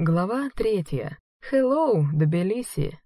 Глава третья. Hello, Тбилиси.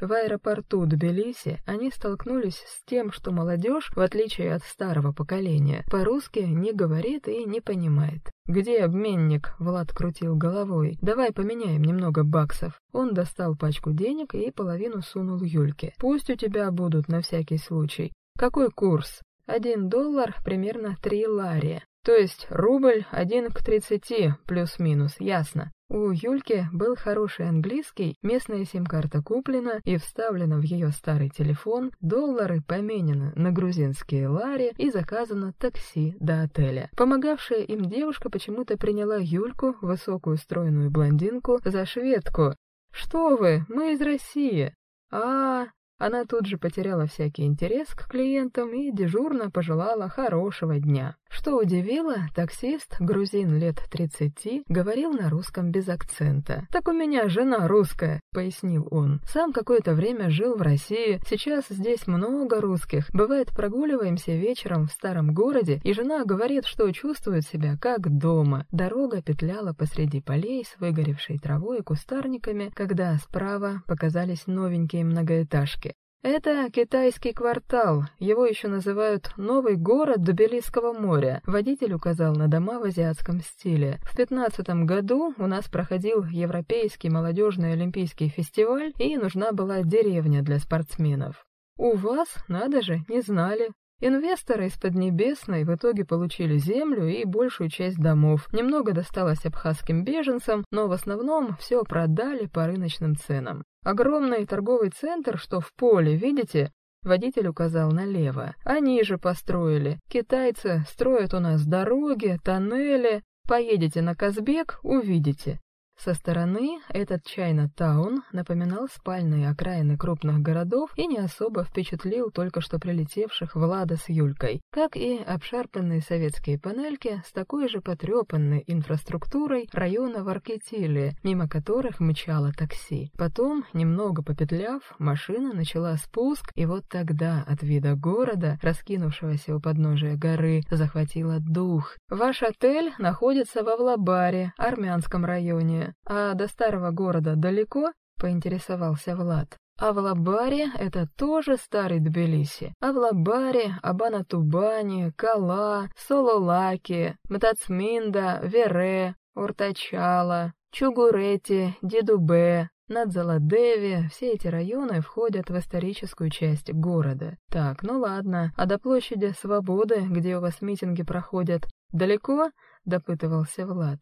В аэропорту Тбилиси они столкнулись с тем, что молодежь, в отличие от старого поколения, по-русски не говорит и не понимает. «Где обменник?» — Влад крутил головой. «Давай поменяем немного баксов». Он достал пачку денег и половину сунул Юльке. «Пусть у тебя будут на всякий случай. Какой курс?» «Один доллар, примерно три лари. То есть рубль один к тридцати, плюс-минус, ясно. У Юльки был хороший английский, местная сим-карта куплена и вставлена в ее старый телефон, доллары поменены на грузинские лари и заказано такси до отеля. Помогавшая им девушка почему-то приняла Юльку, высокую стройную блондинку, за шведку. «Что вы, мы из России!» «А, она тут же потеряла всякий интерес к клиентам и дежурно пожелала хорошего дня. Что удивило, таксист, грузин лет 30, говорил на русском без акцента. «Так у меня жена русская», — пояснил он. «Сам какое-то время жил в России, сейчас здесь много русских. Бывает, прогуливаемся вечером в старом городе, и жена говорит, что чувствует себя как дома. Дорога петляла посреди полей с выгоревшей травой и кустарниками, когда справа показались новенькие многоэтажки. Это китайский квартал, его еще называют «Новый город Тбилисского моря». Водитель указал на дома в азиатском стиле. В 15 году у нас проходил Европейский молодежный олимпийский фестиваль, и нужна была деревня для спортсменов. У вас, надо же, не знали. Инвесторы из Поднебесной в итоге получили землю и большую часть домов. Немного досталось абхазским беженцам, но в основном все продали по рыночным ценам. Огромный торговый центр, что в поле, видите? Водитель указал налево. Они же построили. Китайцы строят у нас дороги, тоннели. Поедете на Казбек, увидите. Со стороны этот Чайна-таун напоминал спальные окраины крупных городов и не особо впечатлил только что прилетевших Влада с Юлькой, как и обшарпанные советские панельки с такой же потрепанной инфраструктурой района Варкетили, мимо которых мчало такси. Потом, немного попетляв, машина начала спуск, и вот тогда от вида города, раскинувшегося у подножия горы, захватило дух. Ваш отель находится в Авлабаре, армянском районе. «А до старого города далеко?» — поинтересовался Влад. А в Лабаре это тоже старый Тбилиси. А в Лабаре, Абана-Тубани, Кала, Сололаки, Мтацминда, Вере, Уртачала, Чугурети, Дедубе, Надзаладеви, все эти районы входят в историческую часть города. Так, ну ладно, а до площади Свободы, где у вас митинги проходят, далеко? — допытывался Влад.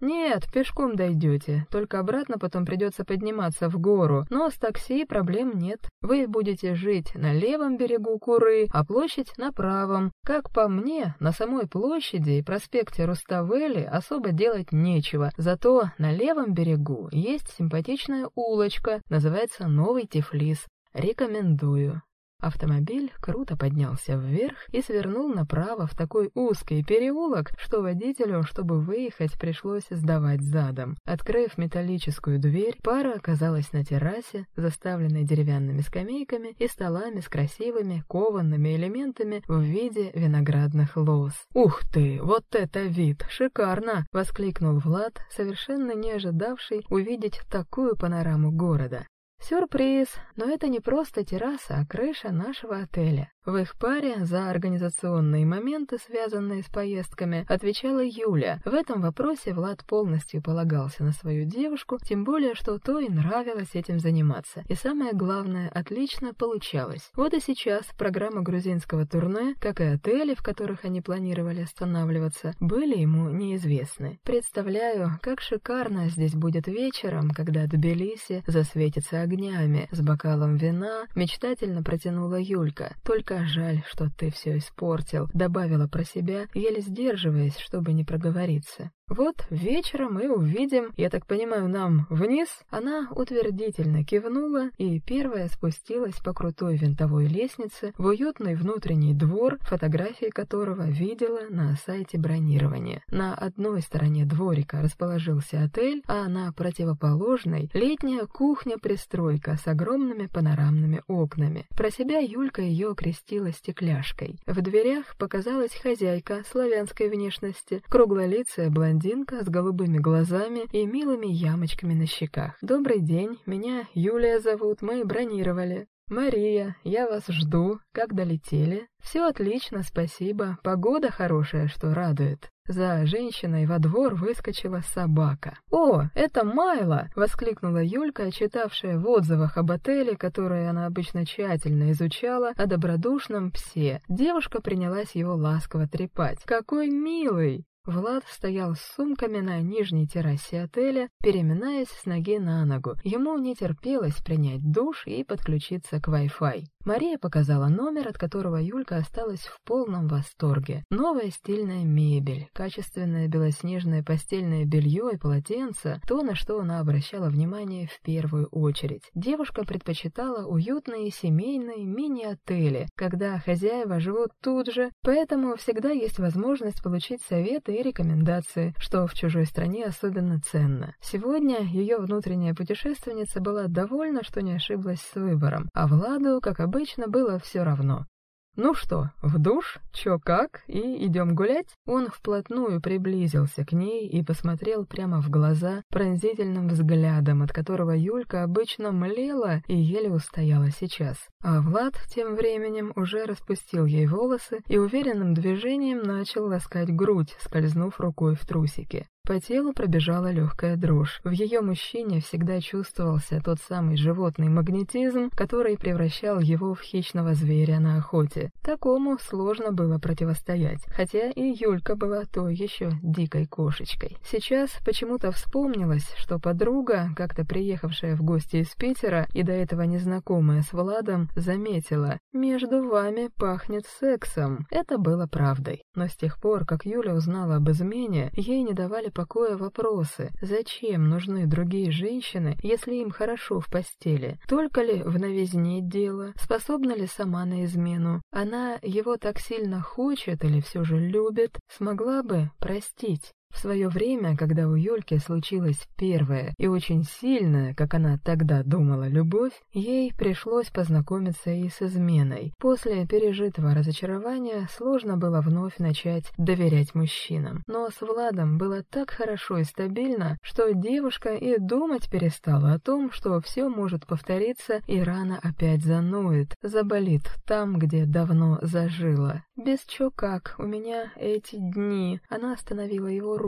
«Нет, пешком дойдете, только обратно потом придется подниматься в гору, но с такси проблем нет. Вы будете жить на левом берегу Куры, а площадь на правом. Как по мне, на самой площади и проспекте Руставели особо делать нечего, зато на левом берегу есть симпатичная улочка, называется Новый Тифлис. Рекомендую. Автомобиль круто поднялся вверх и свернул направо в такой узкий переулок, что водителю, чтобы выехать, пришлось сдавать задом. Открыв металлическую дверь, пара оказалась на террасе, заставленной деревянными скамейками и столами с красивыми коваными элементами в виде виноградных лоз. «Ух ты, вот это вид! Шикарно!» — воскликнул Влад, совершенно не ожидавший увидеть такую панораму города. Сюрприз, но это не просто терраса, а крыша нашего отеля. В их паре за организационные моменты, связанные с поездками, отвечала Юля. В этом вопросе Влад полностью полагался на свою девушку, тем более, что то и нравилось этим заниматься. И самое главное, отлично получалось. Вот и сейчас программа грузинского турне, как и отели, в которых они планировали останавливаться, были ему неизвестны. Представляю, как шикарно здесь будет вечером, когда Тбилиси засветится огнями. С бокалом вина мечтательно протянула Юлька. Только жаль, что ты все испортил», — добавила про себя, еле сдерживаясь, чтобы не проговориться. «Вот вечером мы увидим, я так понимаю, нам вниз?» Она утвердительно кивнула и первая спустилась по крутой винтовой лестнице в уютный внутренний двор, фотографии которого видела на сайте бронирования. На одной стороне дворика расположился отель, а на противоположной — летняя кухня-пристройка с огромными панорамными окнами. Про себя Юлька ее крестила стекляшкой. В дверях показалась хозяйка славянской внешности, круглолицая блондинка, блондинка с голубыми глазами и милыми ямочками на щеках. «Добрый день, меня Юлия зовут, мы бронировали». «Мария, я вас жду. Как долетели?» «Все отлично, спасибо. Погода хорошая, что радует». За женщиной во двор выскочила собака. «О, это Майла!» — воскликнула Юлька, читавшая в отзывах об отеле, который она обычно тщательно изучала, о добродушном псе. Девушка принялась его ласково трепать. «Какой милый!» Влад стоял с сумками на нижней террасе отеля, переминаясь с ноги на ногу. Ему не терпелось принять душ и подключиться к Wi-Fi. Мария показала номер, от которого Юлька осталась в полном восторге. Новая стильная мебель, качественное белоснежное постельное белье и полотенце — то, на что она обращала внимание в первую очередь. Девушка предпочитала уютные семейные мини-отели, когда хозяева живут тут же, поэтому всегда есть возможность получить советы и рекомендации, что в чужой стране особенно ценно. Сегодня ее внутренняя путешественница была довольна, что не ошиблась с выбором, а Владу, как обычно, обычно было все равно. «Ну что, в душ? Чё как? И идем гулять?» Он вплотную приблизился к ней и посмотрел прямо в глаза пронзительным взглядом, от которого Юлька обычно млела и еле устояла сейчас. А Влад тем временем уже распустил ей волосы и уверенным движением начал ласкать грудь, скользнув рукой в трусики. По телу пробежала легкая дрожь. В ее мужчине всегда чувствовался тот самый животный магнетизм, который превращал его в хищного зверя на охоте. Такому сложно было противостоять, хотя и Юлька была той еще дикой кошечкой. Сейчас почему-то вспомнилось, что подруга, как-то приехавшая в гости из Питера и до этого незнакомая с Владом, заметила «Между вами пахнет сексом». Это было правдой. Но с тех пор, как Юля узнала об измене, ей не давали покоя вопросы. Зачем нужны другие женщины, если им хорошо в постели? Только ли в новизне дело? Способна ли сама на измену? Она его так сильно хочет или все же любит? Смогла бы простить? В свое время, когда у Юльки случилась первая и очень сильная, как она тогда думала, любовь, ей пришлось познакомиться и с изменой. После пережитого разочарования сложно было вновь начать доверять мужчинам. Но с Владом было так хорошо и стабильно, что девушка и думать перестала о том, что все может повториться и рана опять занует, заболит там, где давно зажила. Без чё как, у меня эти дни. Она остановила его руку.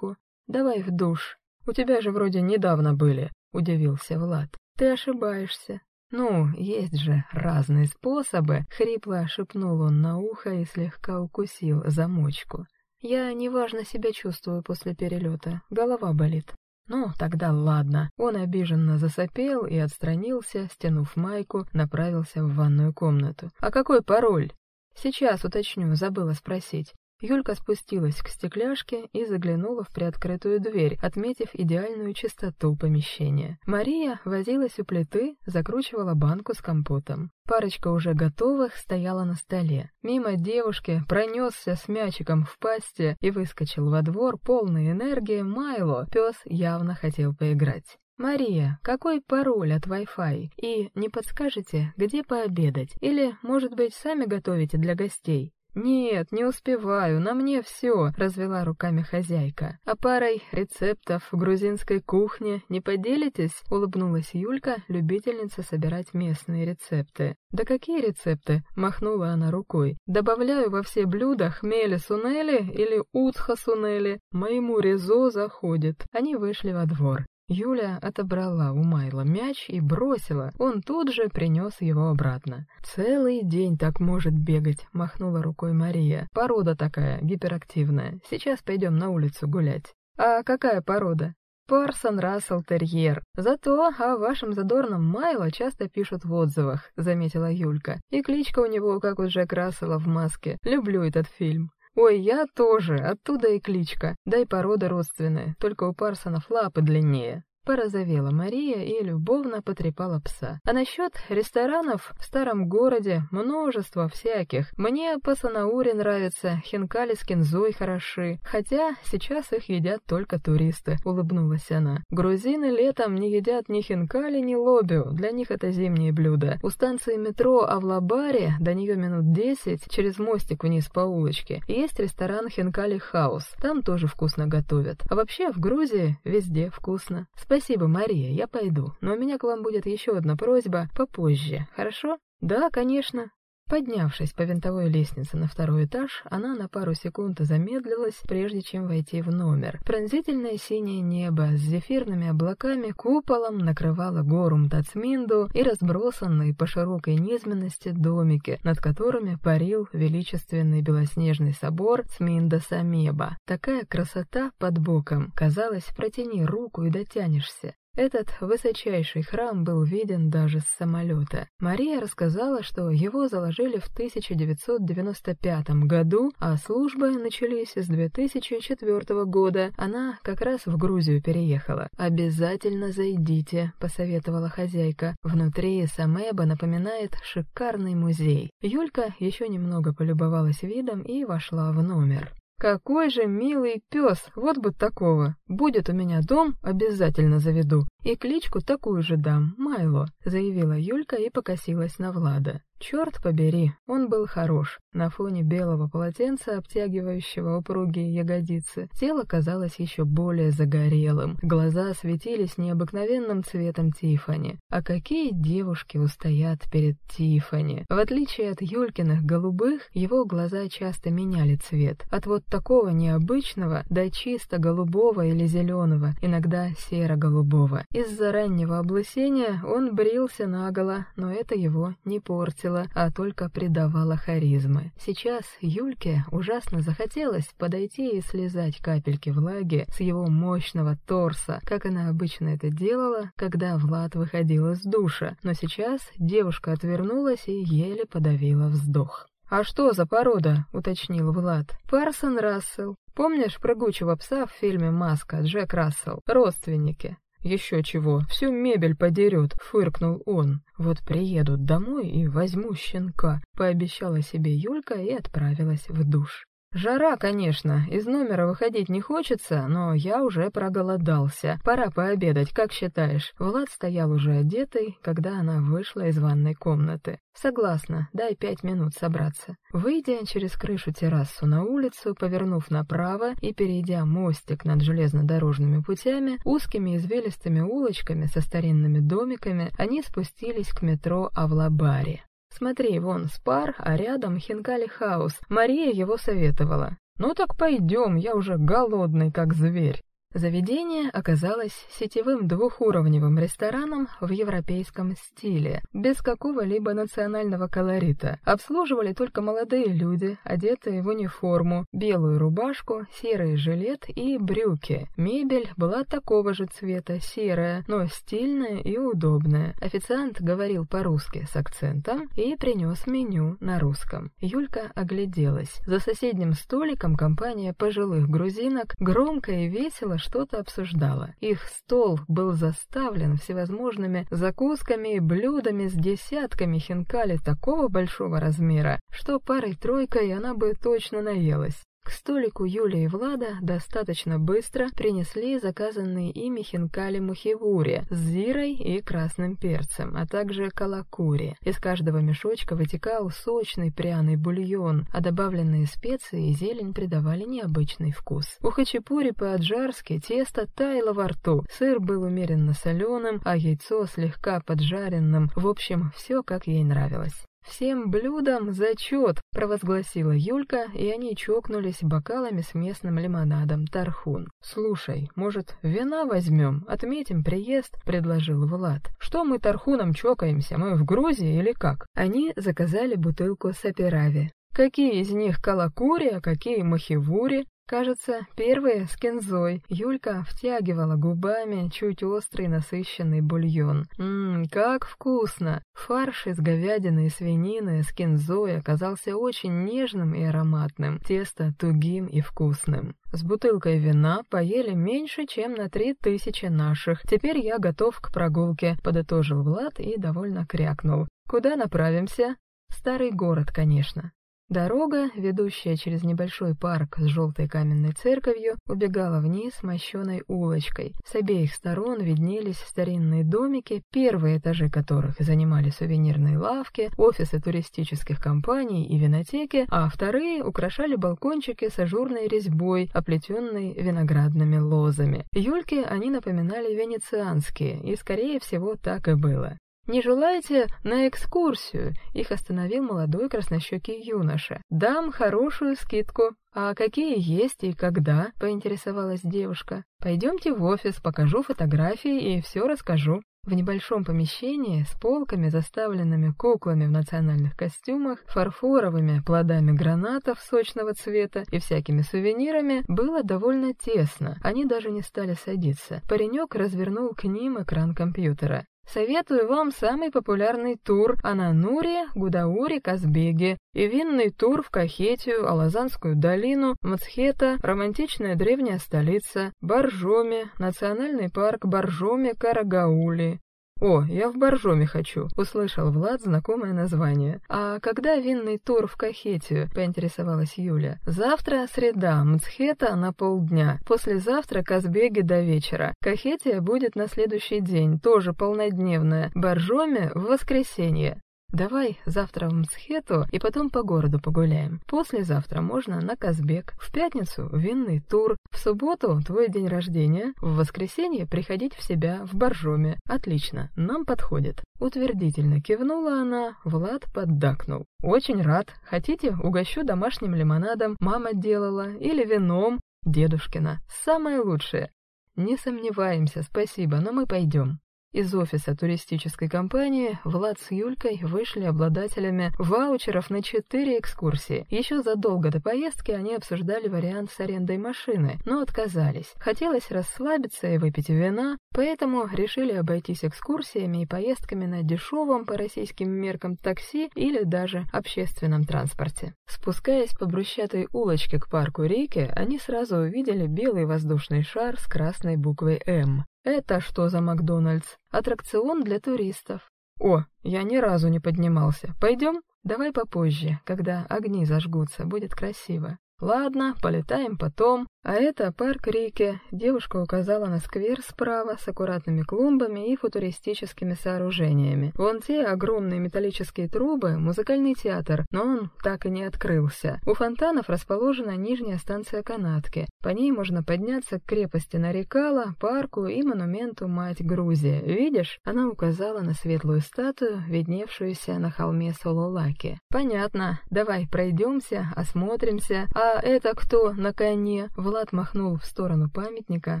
«Давай в душ. У тебя же вроде недавно были», — удивился Влад. «Ты ошибаешься». «Ну, есть же разные способы», — хрипло шепнул он на ухо и слегка укусил замочку. «Я неважно себя чувствую после перелета, голова болит». «Ну, тогда ладно». Он обиженно засопел и отстранился, стянув майку, направился в ванную комнату. «А какой пароль?» «Сейчас уточню, забыла спросить». Юлька спустилась к стекляшке и заглянула в приоткрытую дверь, отметив идеальную чистоту помещения. Мария возилась у плиты, закручивала банку с компотом. Парочка уже готовых стояла на столе. Мимо девушки пронесся с мячиком в пасти и выскочил во двор полный энергии Майло. Пес явно хотел поиграть. «Мария, какой пароль от Wi-Fi? И не подскажете, где пообедать? Или, может быть, сами готовите для гостей?» «Нет, не успеваю, на мне все», — развела руками хозяйка. «А парой рецептов грузинской кухни не поделитесь?» — улыбнулась Юлька, любительница собирать местные рецепты. «Да какие рецепты?» — махнула она рукой. «Добавляю во все блюда хмели сунели или утха сунели. Моему резо заходит». Они вышли во двор. Юля отобрала у Майла мяч и бросила. Он тут же принес его обратно. «Целый день так может бегать», — махнула рукой Мария. «Порода такая, гиперактивная. Сейчас пойдем на улицу гулять». «А какая порода?» Парсон Рассел Терьер. Зато о вашем задорном Майло часто пишут в отзывах, заметила Юлька. И кличка у него, как у Джек Рассела в маске. Люблю этот фильм. Ой, я тоже, оттуда и кличка. Да и порода родственная, только у Парсонов лапы длиннее. Порозовела Мария и любовно потрепала пса. А насчет ресторанов в старом городе множество всяких. Мне по Санауре нравится, хинкали с кинзой хороши. Хотя сейчас их едят только туристы, улыбнулась она. Грузины летом не едят ни хинкали, ни лобио. Для них это зимние блюда. У станции метро Авлабаре, до нее минут десять, через мостик вниз по улочке, есть ресторан Хинкали Хаус. Там тоже вкусно готовят. А вообще в Грузии везде вкусно. «Спасибо, Мария, я пойду, но у меня к вам будет еще одна просьба попозже, хорошо?» «Да, конечно». Поднявшись по винтовой лестнице на второй этаж, она на пару секунд замедлилась, прежде чем войти в номер. Пронзительное синее небо с зефирными облаками куполом накрывало гору Мтацминду и разбросанные по широкой низменности домики, над которыми парил величественный белоснежный собор Цминда-Самеба. Такая красота под боком, казалось, протяни руку и дотянешься. Этот высочайший храм был виден даже с самолета. Мария рассказала, что его заложили в 1995 году, а службы начались с 2004 года. Она как раз в Грузию переехала. «Обязательно зайдите», — посоветовала хозяйка. Внутри Самеба напоминает шикарный музей. Юлька еще немного полюбовалась видом и вошла в номер. Какой же милый пес, вот бы такого. Будет у меня дом, обязательно заведу. И кличку такую же дам, Майло, заявила Юлька и покосилась на Влада. Черт побери, он был хорош. На фоне белого полотенца, обтягивающего упругие ягодицы, тело казалось еще более загорелым. Глаза светились необыкновенным цветом Тифани. А какие девушки устоят перед Тифани? В отличие от Юлькиных голубых, его глаза часто меняли цвет. От вот такого необычного до чисто голубого или зеленого, иногда серо-голубого. Из-за раннего облысения он брился наголо, но это его не портило, а только придавало харизмы. Сейчас Юльке ужасно захотелось подойти и слезать капельки влаги с его мощного торса, как она обычно это делала, когда Влад выходил из душа, но сейчас девушка отвернулась и еле подавила вздох. «А что за порода?» — уточнил Влад. «Парсон Рассел. Помнишь прыгучего пса в фильме «Маска» Джек Рассел? Родственники. «Еще чего, всю мебель подерет», — фыркнул он. «Вот приедут домой и возьму щенка», — пообещала себе Юлька и отправилась в душ. Жара, конечно, из номера выходить не хочется, но я уже проголодался. Пора пообедать, как считаешь? Влад стоял уже одетый, когда она вышла из ванной комнаты. Согласна, дай пять минут собраться. Выйдя через крышу террасу на улицу, повернув направо и перейдя мостик над железнодорожными путями, узкими извилистыми улочками со старинными домиками, они спустились к метро Авлабари. Смотри, вон спар, а рядом Хинкали Хаус. Мария его советовала. Ну так пойдем, я уже голодный, как зверь. Заведение оказалось сетевым двухуровневым рестораном в европейском стиле, без какого-либо национального колорита. Обслуживали только молодые люди, одетые в униформу, белую рубашку, серый жилет и брюки. Мебель была такого же цвета, серая, но стильная и удобная. Официант говорил по-русски с акцентом и принес меню на русском. Юлька огляделась. За соседним столиком компания пожилых грузинок громко и весело что-то обсуждала. Их стол был заставлен всевозможными закусками и блюдами с десятками хинкали такого большого размера, что парой-тройкой она бы точно наелась. К столику Юли и Влада достаточно быстро принесли заказанные ими хинкали мухивури с зирой и красным перцем, а также калакури. Из каждого мешочка вытекал сочный пряный бульон, а добавленные специи и зелень придавали необычный вкус. У хачапури по-аджарски тесто таяло во рту, сыр был умеренно соленым, а яйцо слегка поджаренным. В общем, все как ей нравилось. «Всем блюдам зачет!» — провозгласила Юлька, и они чокнулись бокалами с местным лимонадом «Тархун». «Слушай, может, вина возьмем? Отметим приезд?» — предложил Влад. «Что мы Тархуном чокаемся? Мы в Грузии или как?» Они заказали бутылку саперави. Какие из них калакури, а какие махивури? Кажется, первые с кинзой. Юлька втягивала губами чуть острый насыщенный бульон. Ммм, как вкусно! Фарш из говядины и свинины с кинзой оказался очень нежным и ароматным, тесто тугим и вкусным. С бутылкой вина поели меньше, чем на три тысячи наших. Теперь я готов к прогулке, подытожил Влад и довольно крякнул. Куда направимся? Старый город, конечно. Дорога, ведущая через небольшой парк с желтой каменной церковью, убегала вниз мощеной улочкой. С обеих сторон виднелись старинные домики, первые этажи которых занимали сувенирные лавки, офисы туристических компаний и винотеки, а вторые украшали балкончики с ажурной резьбой, оплетенной виноградными лозами. Юльке они напоминали венецианские, и, скорее всего, так и было. «Не желаете на экскурсию?» Их остановил молодой краснощекий юноша. «Дам хорошую скидку». «А какие есть и когда?» — поинтересовалась девушка. «Пойдемте в офис, покажу фотографии и все расскажу». В небольшом помещении с полками, заставленными куклами в национальных костюмах, фарфоровыми плодами гранатов сочного цвета и всякими сувенирами, было довольно тесно. Они даже не стали садиться. Паренек развернул к ним экран компьютера. Советую вам самый популярный тур Анануре, Гудаури, Казбеги и винный тур в Кахетию, Алазанскую долину, Мацхета, романтичная древняя столица, Боржоми, национальный парк Боржоми, Карагаули. «О, я в Боржоме хочу», — услышал Влад знакомое название. «А когда винный тур в Кахетию?» — поинтересовалась Юля. «Завтра среда, Мцхета на полдня. Послезавтра Казбеги до вечера. Кахетия будет на следующий день, тоже полнодневная. Боржоме в воскресенье. Давай завтра в Мсхету и потом по городу погуляем. Послезавтра можно на Казбек, в пятницу винный тур, в субботу твой день рождения, в воскресенье приходить в себя в Боржоме. Отлично, нам подходит. Утвердительно кивнула она, Влад поддакнул. Очень рад. Хотите, угощу домашним лимонадом, мама делала, или вином, дедушкина. Самое лучшее. Не сомневаемся, спасибо, но мы пойдем. Из офиса туристической компании Влад с Юлькой вышли обладателями ваучеров на четыре экскурсии. Еще задолго до поездки они обсуждали вариант с арендой машины, но отказались. Хотелось расслабиться и выпить вина, поэтому решили обойтись экскурсиями и поездками на дешевом по российским меркам такси или даже общественном транспорте. Спускаясь по брусчатой улочке к парку Рейки, они сразу увидели белый воздушный шар с красной буквой «М». Это что за Макдональдс? Аттракцион для туристов. О, я ни разу не поднимался. Пойдем? Давай попозже, когда огни зажгутся, будет красиво. Ладно, полетаем потом. А это парк Рики. Девушка указала на сквер справа с аккуратными клумбами и футуристическими сооружениями. Вон те огромные металлические трубы, музыкальный театр, но он так и не открылся. У фонтанов расположена нижняя станция канатки. По ней можно подняться к крепости Нарикала, парку и монументу Мать Грузия. Видишь? Она указала на светлую статую, видневшуюся на холме Сололаки. Понятно. Давай пройдемся, осмотримся. А «А это кто на коне?» Влад махнул в сторону памятника,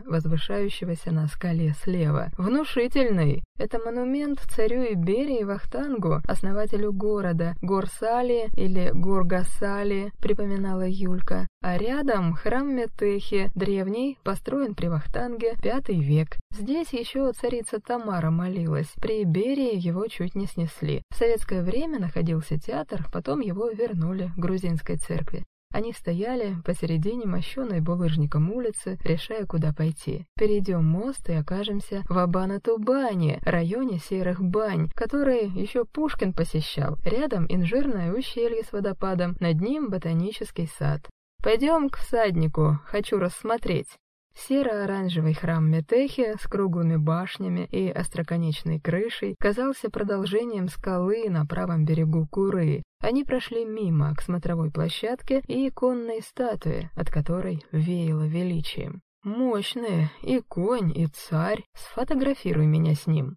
возвышающегося на скале слева. «Внушительный! Это монумент царю Иберии Вахтангу, основателю города, Горсали или Горгасали», припоминала Юлька. А рядом храм Метехи, древний, построен при Вахтанге, пятый век. Здесь еще царица Тамара молилась. При Иберии его чуть не снесли. В советское время находился театр, потом его вернули грузинской церкви. Они стояли посередине мощенной булыжником улицы, решая, куда пойти. Перейдем мост и окажемся в Абана-Тубане, районе серых бань, который еще Пушкин посещал. Рядом инжирное ущелье с водопадом, над ним ботанический сад. «Пойдем к всаднику, хочу рассмотреть». Серо-оранжевый храм Метехи с круглыми башнями и остроконечной крышей казался продолжением скалы на правом берегу Куры. Они прошли мимо к смотровой площадке и иконной статуе, от которой веяло величием. «Мощные, и конь, и царь, сфотографируй меня с ним».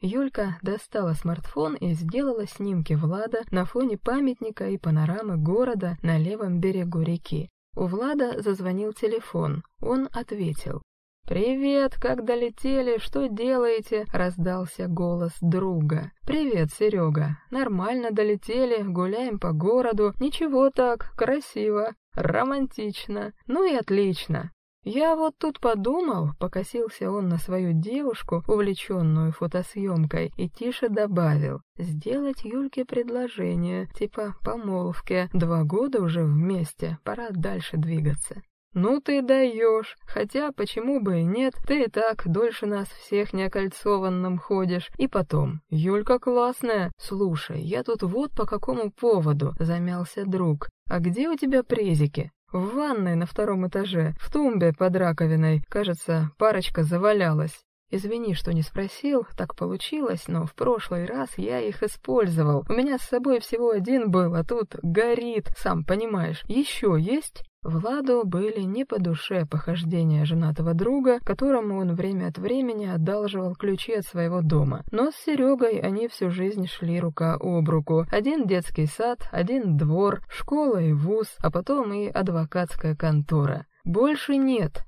Юлька достала смартфон и сделала снимки Влада на фоне памятника и панорамы города на левом берегу реки. У Влада зазвонил телефон. Он ответил. «Привет, как долетели, что делаете?» — раздался голос друга. «Привет, Серега. Нормально долетели, гуляем по городу. Ничего так, красиво. Романтично. Ну и отлично. Я вот тут подумал, покосился он на свою девушку, увлеченную фотосъемкой, и тише добавил, сделать Юльке предложение, типа помолвки, два года уже вместе, пора дальше двигаться. «Ну ты даешь! Хотя, почему бы и нет, ты и так дольше нас всех неокольцованным ходишь. И потом, Юлька классная. Слушай, я тут вот по какому поводу», — замялся друг. «А где у тебя презики?» В ванной на втором этаже, в тумбе под раковиной, кажется, парочка завалялась. Извини, что не спросил, так получилось, но в прошлый раз я их использовал. У меня с собой всего один был, а тут горит, сам понимаешь. Еще есть? Владу были не по душе похождения женатого друга, которому он время от времени одалживал ключи от своего дома. Но с Серегой они всю жизнь шли рука об руку. Один детский сад, один двор, школа и вуз, а потом и адвокатская контора. Больше нет.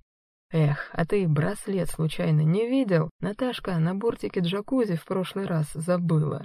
Эх, а ты браслет случайно не видел? Наташка на бортике джакузи в прошлый раз забыла.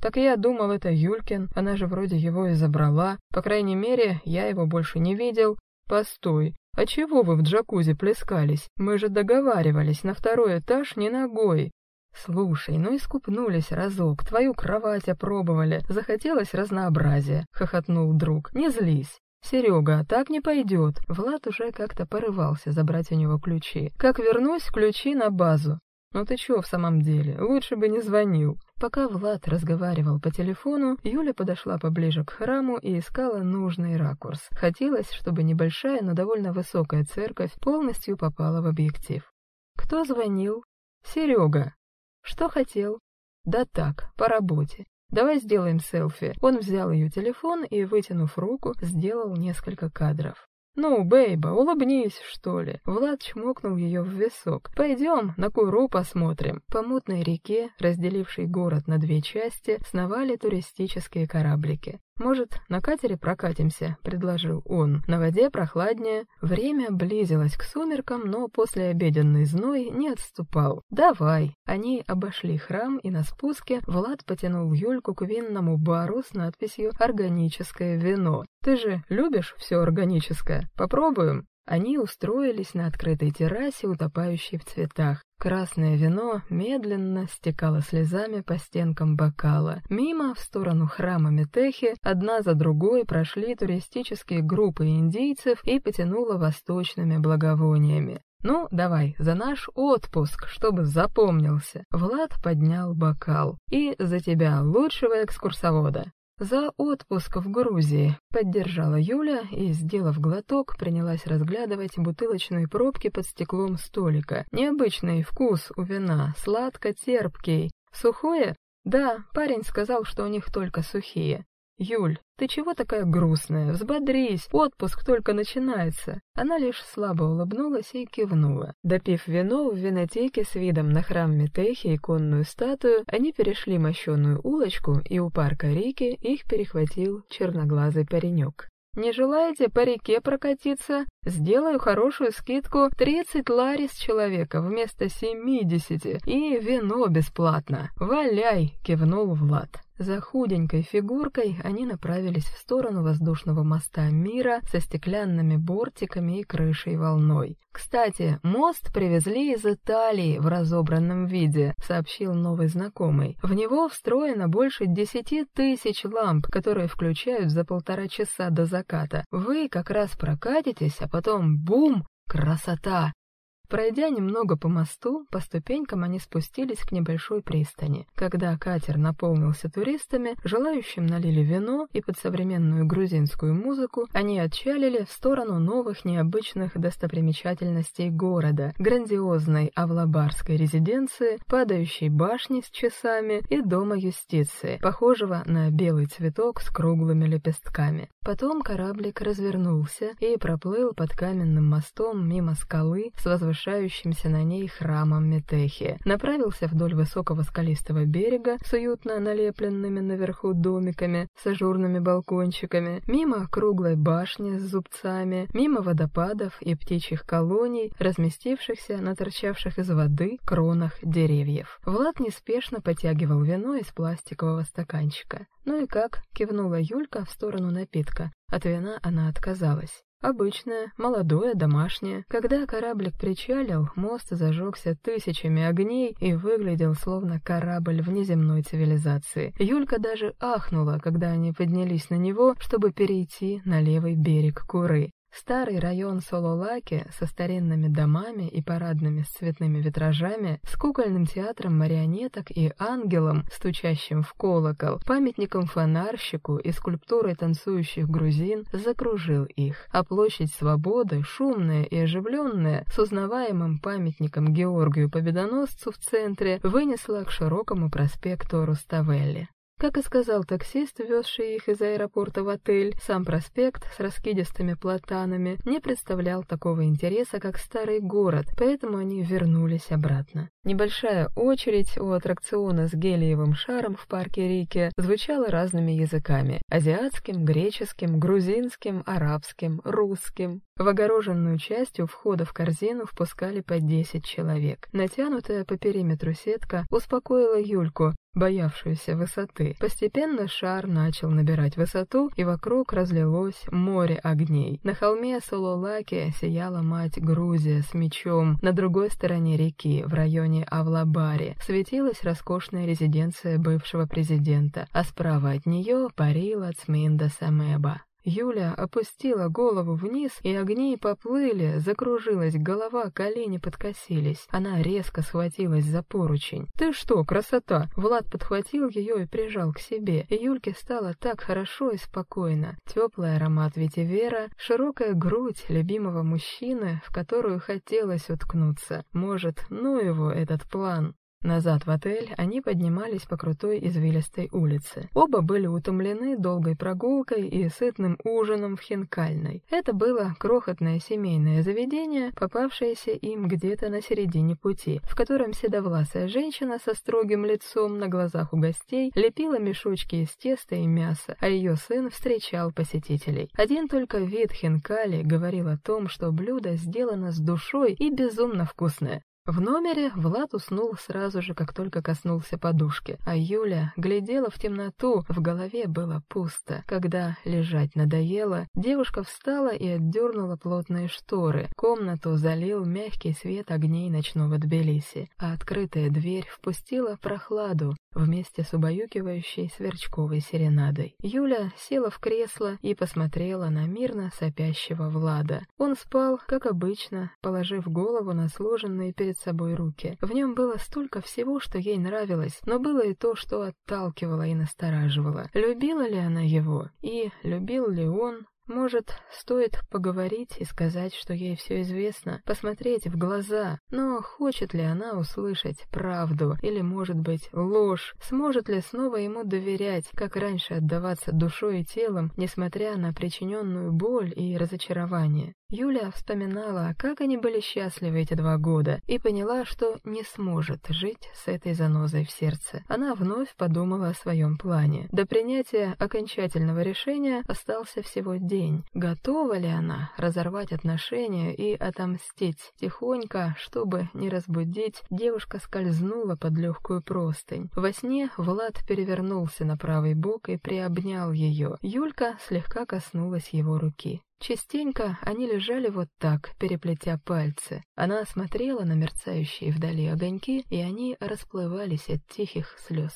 Так я думал, это Юлькин, она же вроде его и забрала. По крайней мере, я его больше не видел. Постой, а чего вы в джакузи плескались? Мы же договаривались на второй этаж не ногой. Слушай, ну искупнулись разок, твою кровать опробовали, захотелось разнообразия, хохотнул друг. Не злись. «Серега, так не пойдет». Влад уже как-то порывался забрать у него ключи. «Как вернусь, ключи на базу. «Ну ты чё в самом деле? Лучше бы не звонил». Пока Влад разговаривал по телефону, Юля подошла поближе к храму и искала нужный ракурс. Хотелось, чтобы небольшая, но довольно высокая церковь полностью попала в объектив. «Кто звонил?» «Серега». «Что хотел?» «Да так, по работе. Давай сделаем селфи». Он взял ее телефон и, вытянув руку, сделал несколько кадров. «Ну, Бейба, улыбнись, что ли!» Влад чмокнул ее в висок. «Пойдем, на Куру посмотрим». По мутной реке, разделившей город на две части, сновали туристические кораблики. «Может, на катере прокатимся?» — предложил он. «На воде прохладнее». Время близилось к сумеркам, но после обеденный зной не отступал. «Давай!» Они обошли храм, и на спуске Влад потянул Юльку к винному бару с надписью «Органическое вино». «Ты же любишь все органическое? Попробуем?» Они устроились на открытой террасе, утопающей в цветах. Красное вино медленно стекало слезами по стенкам бокала. Мимо, в сторону храма Метехи, одна за другой прошли туристические группы индейцев и потянуло восточными благовониями. «Ну, давай, за наш отпуск, чтобы запомнился!» Влад поднял бокал. «И за тебя, лучшего экскурсовода!» «За отпуск в Грузии», — поддержала Юля и, сделав глоток, принялась разглядывать бутылочные пробки под стеклом столика. Необычный вкус у вина, сладко-терпкий. Сухое? Да, парень сказал, что у них только сухие. «Юль, ты чего такая грустная? Взбодрись, отпуск только начинается». Она лишь слабо улыбнулась и кивнула. Допив вино в винотеке с видом на храм Метехи и конную статую, они перешли мощеную улочку, и у парка Рики их перехватил черноглазый паренек. «Не желаете по реке прокатиться? Сделаю хорошую скидку 30 лари с человека вместо 70 и вино бесплатно. Валяй!» — кивнул Влад. За худенькой фигуркой они направились в сторону воздушного моста мира со стеклянными бортиками и крышей волной. «Кстати, мост привезли из Италии в разобранном виде», — сообщил новый знакомый. «В него встроено больше десяти тысяч ламп, которые включают за полтора часа до заката. Вы как раз прокатитесь, а потом бум! Красота! Пройдя немного по мосту, по ступенькам они спустились к небольшой пристани. Когда катер наполнился туристами, желающим налили вино и под современную грузинскую музыку, они отчалили в сторону новых необычных достопримечательностей города, грандиозной авлабарской резиденции, падающей башни с часами и дома юстиции, похожего на белый цветок с круглыми лепестками. Потом кораблик развернулся и проплыл под каменным мостом мимо скалы с возвышением возвышающимся на ней храмом Метехи. Направился вдоль высокого скалистого берега с уютно налепленными наверху домиками с ажурными балкончиками, мимо круглой башни с зубцами, мимо водопадов и птичьих колоний, разместившихся на торчавших из воды кронах деревьев. Влад неспешно потягивал вино из пластикового стаканчика. «Ну и как?» — кивнула Юлька в сторону напитка. От вина она отказалась. Обычное, молодое, домашнее. Когда кораблик причалил, мост зажегся тысячами огней и выглядел словно корабль внеземной цивилизации. Юлька даже ахнула, когда они поднялись на него, чтобы перейти на левый берег Куры. Старый район Сололаки со старинными домами и парадными с цветными витражами, с кукольным театром марионеток и ангелом, стучащим в колокол, памятником фонарщику и скульптурой танцующих грузин, закружил их, а площадь Свободы, шумная и оживленная, с узнаваемым памятником Георгию Победоносцу в центре, вынесла к широкому проспекту Руставелли. Как и сказал таксист, везший их из аэропорта в отель, сам проспект с раскидистыми платанами не представлял такого интереса, как старый город, поэтому они вернулись обратно. Небольшая очередь у аттракциона с гелиевым шаром в парке Рике звучала разными языками – азиатским, греческим, грузинским, арабским, русским. В огороженную часть у входа в корзину впускали по 10 человек. Натянутая по периметру сетка успокоила Юльку, боявшуюся высоты. Постепенно шар начал набирать высоту, и вокруг разлилось море огней. На холме Сололаки сияла мать Грузия с мечом. На другой стороне реки, в районе Авлабари, светилась роскошная резиденция бывшего президента, а справа от нее парила Цминда Самеба. Юля опустила голову вниз, и огни поплыли, закружилась голова, колени подкосились. Она резко схватилась за поручень. «Ты что, красота!» Влад подхватил ее и прижал к себе. И Юльке стало так хорошо и спокойно. Теплый аромат ветивера, широкая грудь любимого мужчины, в которую хотелось уткнуться. Может, ну его этот план. Назад в отель они поднимались по крутой извилистой улице. Оба были утомлены долгой прогулкой и сытным ужином в Хинкальной. Это было крохотное семейное заведение, попавшееся им где-то на середине пути, в котором седовласая женщина со строгим лицом на глазах у гостей лепила мешочки из теста и мяса, а ее сын встречал посетителей. Один только вид Хинкали говорил о том, что блюдо сделано с душой и безумно вкусное. В номере Влад уснул сразу же, как только коснулся подушки, а Юля глядела в темноту, в голове было пусто. Когда лежать надоело, девушка встала и отдернула плотные шторы. Комнату залил мягкий свет огней ночного Тбилиси, а открытая дверь впустила прохладу вместе с убаюкивающей сверчковой серенадой. Юля села в кресло и посмотрела на мирно сопящего Влада. Он спал, как обычно, положив голову на сложенные перед собой руки. В нем было столько всего, что ей нравилось, но было и то, что отталкивало и настораживало. Любила ли она его? И любил ли он? Может, стоит поговорить и сказать, что ей все известно, посмотреть в глаза, но хочет ли она услышать правду или, может быть, ложь, сможет ли снова ему доверять, как раньше отдаваться душой и телом, несмотря на причиненную боль и разочарование. Юля вспоминала, как они были счастливы эти два года, и поняла, что не сможет жить с этой занозой в сердце. Она вновь подумала о своем плане. До принятия окончательного решения остался всего день. Готова ли она разорвать отношения и отомстить? Тихонько, чтобы не разбудить, девушка скользнула под легкую простынь. Во сне Влад перевернулся на правый бок и приобнял ее. Юлька слегка коснулась его руки. Частенько они лежали вот так, переплетя пальцы. Она смотрела на мерцающие вдали огоньки, и они расплывались от тихих слез.